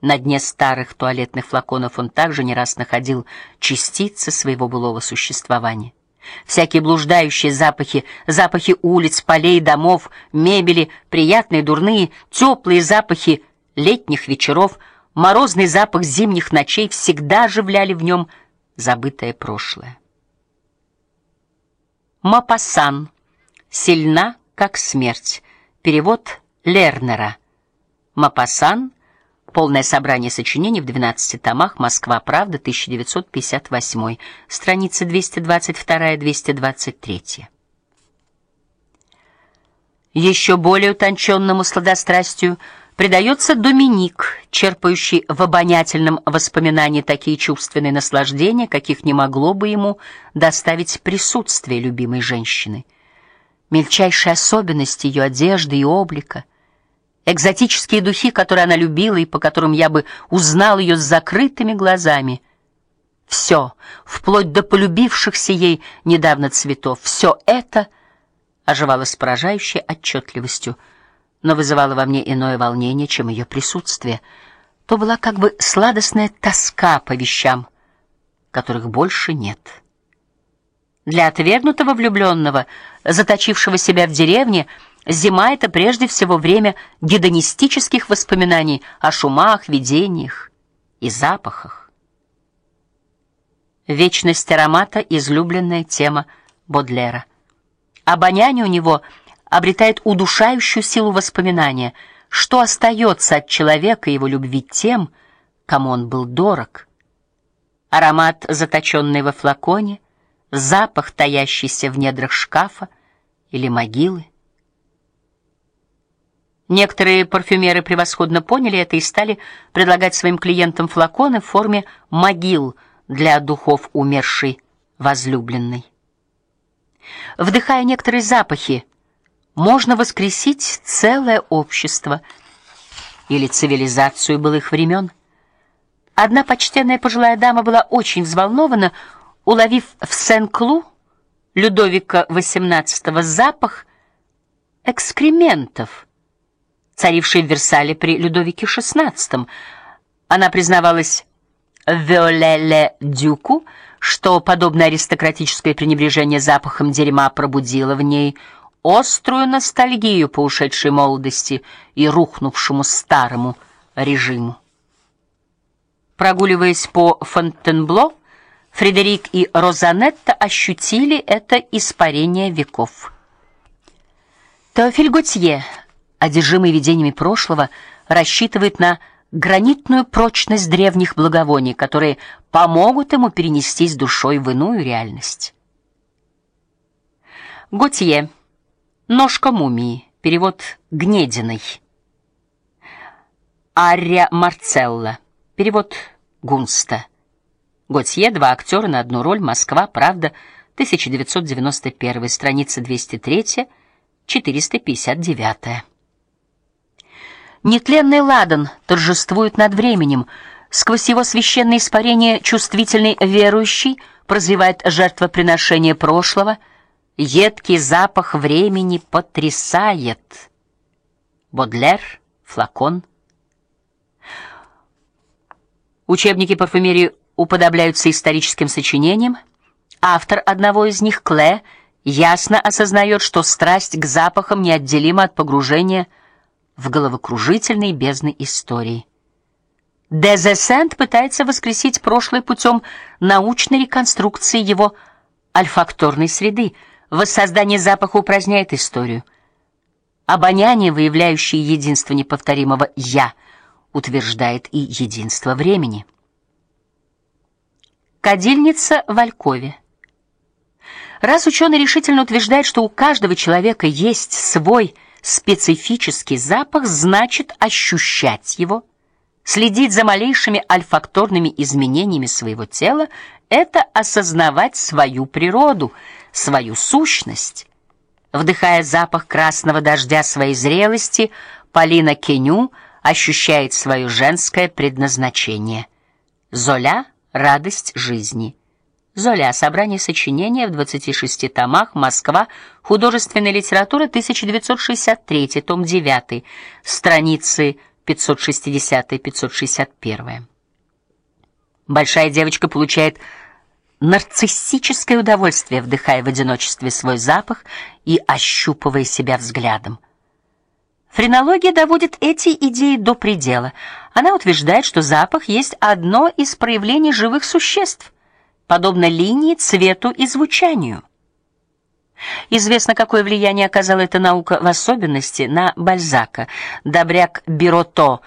На дне старых туалетных флаконов он также не раз находил частицы своего былого существования. Всякие блуждающие запахи, запахи улиц, полей, домов, мебели, приятные, дурные, теплые запахи летних вечеров, морозный запах зимних ночей всегда оживляли в нем забытое прошлое. Мапасан. Сильна, как смерть. Перевод Лернера. Мапасан Полное собрание сочинений в 12 томах. Москва. Правда. 1958. Страницы 222-223. Еще более утонченному сладострастию предается Доминик, черпающий в обонятельном воспоминании такие чувственные наслаждения, каких не могло бы ему доставить присутствие любимой женщины. Мельчайшие особенности ее одежды и облика, экзотические духи, которые она любила и по которым я бы узнал ее с закрытыми глазами. Все, вплоть до полюбившихся ей недавно цветов, все это оживало с поражающей отчетливостью, но вызывало во мне иное волнение, чем ее присутствие. То была как бы сладостная тоска по вещам, которых больше нет. Для отвергнутого влюбленного, заточившего себя в деревне, Зима это прежде всего время гедонистических воспоминаний о шумах, видениях и запахах. Вечность аромата излюбленная тема Бодлера. Обоняние у него обретает удушающую силу воспоминания, что остается от человека и его любви тем, кому он был дорог. Аромат, заточенный во флаконе, запах, таящийся в недрах шкафа или могилы. Некоторые парфюмеры превосходно поняли это и стали предлагать своим клиентам флаконы в форме могил для духов умершей возлюбленной. Вдыхая некоторые запахи, можно воскресить целое общество или цивилизацию былых времен. Одна почтенная пожилая дама была очень взволнована, уловив в Сен-Клу Людовика XVIII запах экскрементов царившей в Версале при Людовике XVI. Она признавалась Виолеле Дюку, что подобное аристократическое пренебрежение запахом дерьма пробудило в ней острую ностальгию по ушедшей молодости и рухнувшему старому режиму. Прогуливаясь по Фонтенбло, Фредерик и Розанетта ощутили это испарение веков. Теофиль Готье одержимый видениями прошлого, рассчитывает на гранитную прочность древних благовоний, которые помогут ему перенестись душой в иную реальность. Готье. Ножка мумии. Перевод Гнединой. Ария Марцелла. Перевод Гунста. Готье два актера на одну роль. Москва. Правда. 1991. Страница 203, 459. Нетленный ладан торжествует над временем. Сквозь его священное испарение чувствительный верующий прозревает жертвоприношение прошлого, едкий запах времени потрясает. Бодлер, флакон. Учебники парфюмерии уподобляются историческим сочинениям. Автор одного из них, Кле, ясно осознает, что страсть к запахам неотделима от погружения в в головокружительной бездны истории. Дезесент пытается воскресить прошлое путем научной реконструкции его альфакторной среды. Воссоздание запаха упраздняет историю. Обоняние, выявляющее единство неповторимого я, утверждает и единство времени. Кадильница в Алькове. Раз ученый решительно утверждает, что у каждого человека есть свой специфический запах значит ощущать его, следить за малейшими альфакторными изменениями своего тела это осознавать свою природу, свою сущность. Вдыхая запах красного дождя своей зрелости, Полина Кеню ощущает свое женское предназначение. Золя радость жизни. Золя. Собрание сочинений в 26 томах. Москва. Художественная литература, 1963, том 9. Страницы 560-561. Большая девочка получает нарциссическое удовольствие, вдыхая в одиночестве свой запах и ощупывая себя взглядом. Френология доводит эти идеи до предела. Она утверждает, что запах есть одно из проявлений живых существ, подобно линии, цвету и звучанию. Известно, какое влияние оказала эта наука в особенности на Бальзака. Добряк Бирото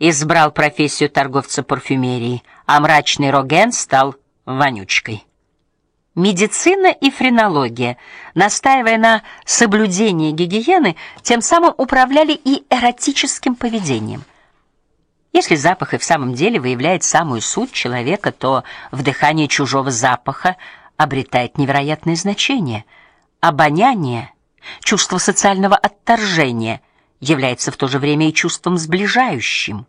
избрал профессию торговца парфюмерией, а мрачный Роген стал вонючкой. Медицина и френология, настаивая на соблюдении гигиены, тем самым управляли и эротическим поведением. Если запах и в самом деле выявляет самую суть человека, то вдыхание чужого запаха обретает невероятное значение. Обоняние, чувство социального отторжения является в то же время и чувством сближающим.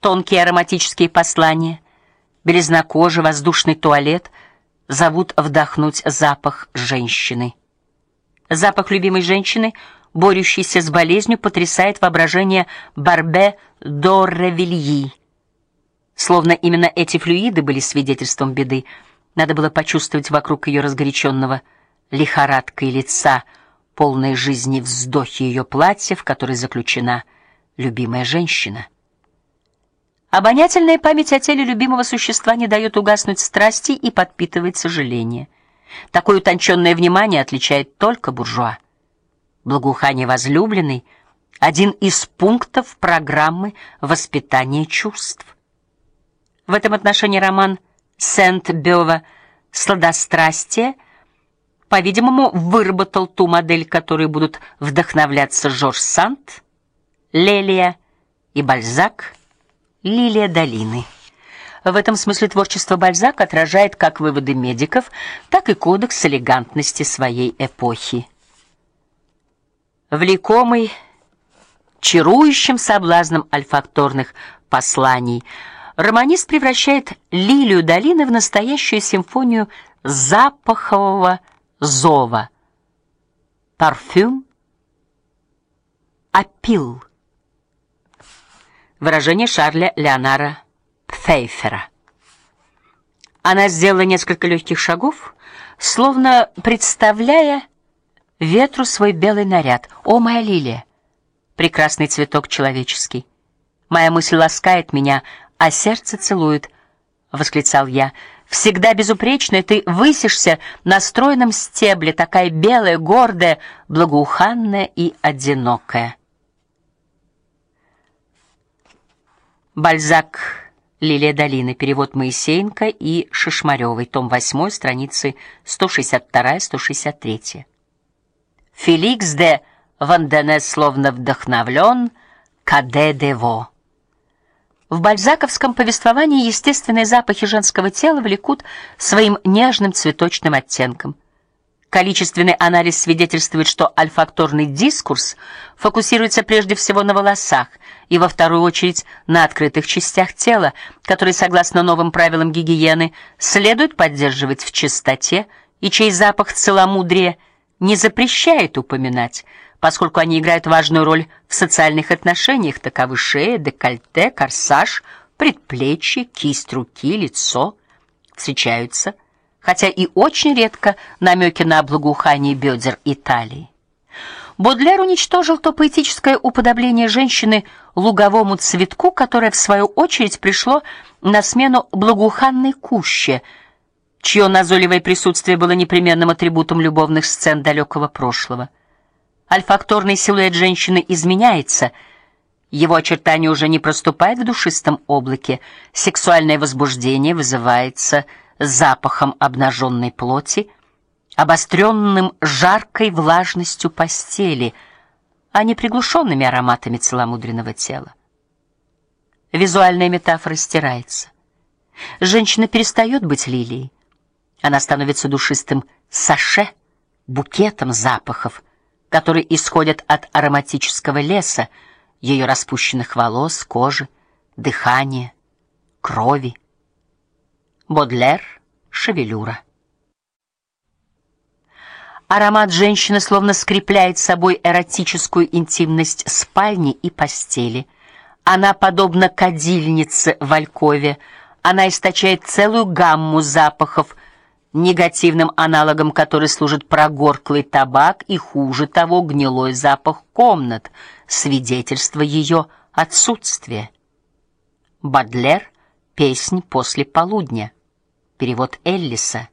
Тонкие ароматические послания, белизна кожи, воздушный туалет — зовут вдохнуть запах женщины. Запах любимой женщины, борющейся с болезнью, потрясает воображение Барбе д'Орревильи. Словно именно эти флюиды были свидетельством беды. Надо было почувствовать вокруг ее разгоряченного лихорадкой лица, полной жизни вздохи ее платья, в которой заключена любимая женщина. Обонятельная память о теле любимого существа не дает угаснуть страсти и подпитывает сожаление. Такое утонченное внимание отличает только буржуа. Благоухание возлюбленной один из пунктов программы воспитания чувств. В этом отношении роман Сент-Бёва Сладострастие, по-видимому, выработал ту модель, которой будут вдохновляться Жорж Санд, Лелия и Бальзак. Лилия долины. В этом смысле творчество Бальзака отражает как выводы медиков, так и кодекс элегантности своей эпохи. Влекомый чарующим соблазном альфакторных посланий, романист превращает Лилию долины в настоящую симфонию запахового зова. Парфюм апил Выражение Шарля Леонара Пфейфера. Она сделала несколько легких шагов, словно представляя ветру свой белый наряд. О, моя лилия, прекрасный цветок человеческий. Моя мысль ласкает меня, а сердце целует, восклицал я. Всегда безупречная ты высишься на стройном стебле, такая белая, гордая, благоуханная и одинокая. Бальзак. Лилия долины. Перевод Моисеенко и Шишмарёвой. Том 8, страницы 162-163. Феликс де Ванденес словно вдохновлен Каде дево. В бальзаковском повествовании естественные запахи женского тела влекут своим нежным цветочным оттенком. Количественный анализ свидетельствует, что альфакторный дискурс фокусируется прежде всего на волосах и во вторую очередь на открытых частях тела, которые, согласно новым правилам гигиены, следует поддерживать в чистоте и чей запах целомудрия не запрещает упоминать, поскольку они играют важную роль в социальных отношениях, таковы шея, декольте, корсаж, предплечье, кисть руки, лицо встречаются хотя и очень редко намеки на благоухание бедер и талии. Бодлер уничтожил то поэтическое уподобление женщины луговому цветку, которое в свою очередь пришло на смену благоуханной куще, чье назойливое присутствие было непременным атрибутом любовных сцен далекого прошлого. Альфакторный силуэт женщины изменяется, его очертания уже не проступают в душистом облаке, сексуальное возбуждение вызывается запахом обнаженной плоти, обостренным жаркой влажностью постели, а не приглушенными ароматами целомудренного тела. Визуальная метафора стирается. Женщина перестает быть лилией. Она становится душистым саше, букетом запахов, которые исходят от ароматического леса, ее распущенных волос, кожи, дыхания, крови. Бодлер, шевелюра. Аромат женщины словно скрепляет собой эротическую интимность спальни и постели. Она подобна кадильнице в алькове. Она источает целую гамму запахов, негативным аналогом которой служит прогорклый табак и хуже того гнилой запах комнат, свидетельство ее отсутствия. Бадлер. Песнь после полудня. Перевод Эллиса.